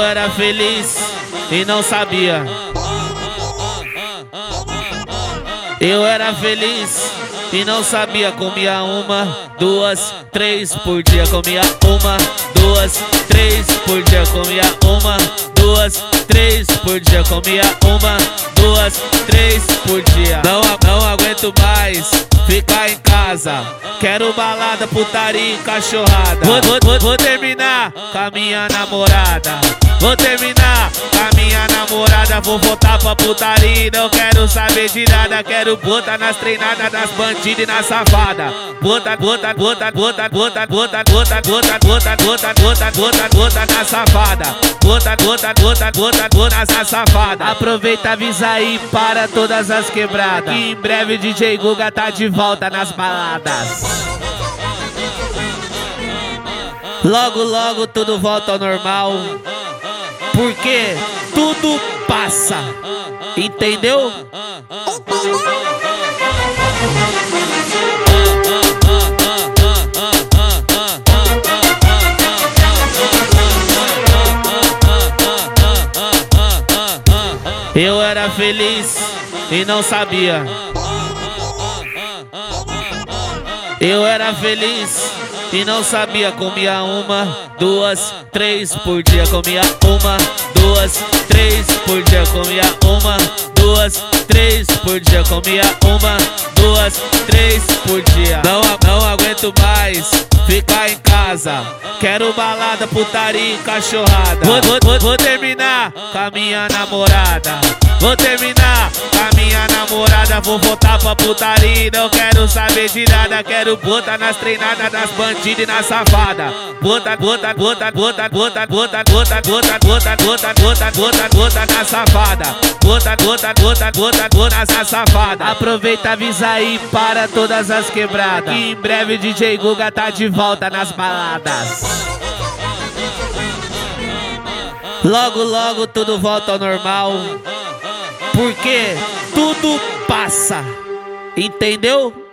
era feliz e não sabia. Eu era feliz e não sabia. Comia uma, duas, três por dia. Comia uma, duas, três por dia. Comia uma, duas, três por dia. Comia uma, duas, três por dia. Não, não aguento mais ficar em casa. Quero balada, putaria e cachorrada. Vou, vou, vou, vou terminar com a minha namorada. Vou terminar com a minha namorada. Vou voltar pra putaria. Não quero saber de nada. Quero botar nas treinadas das bandidas e na safada. Bota, bota, bota, bota, bota, bota, bota, bota, bota, bota, bota, bota, bota na safada. Bota, bota, bota, bota, bota na safada. Aproveita, avisa aí para todas as quebradas. Que em breve DJ Guga tá de volta nas baladas. Logo, logo tudo volta ao normal. Porque tudo passa. Entendeu? Eu era feliz e não sabia. Eu era feliz e não sabia. Comia uma, duas, três por dia. Comia uma, duas, três por dia. Comia uma, duas, três por dia. Comia uma, duas, três por dia. Não, não aguento mais ficar em casa. Quero balada, putaria e cachorrada. Vou, vou, vou, vou terminar com a minha namorada. Vou terminar com a minha namorada. Vou voltar pra putaria. Não quero saber de nada. Quero botar nas treinadas das bandidas e na safada. Bota, bota, bota, bota, bota, bota, bota, bota, bota, bota, bota, bota, bota na safada. Bota, bota, bota, bota, bota na safada. Aproveita, avisa aí para todas as quebradas. Que em breve DJ Guga tá de volta nas baladas. Logo, logo tudo volta ao normal. Porque tudo passa. Entendeu?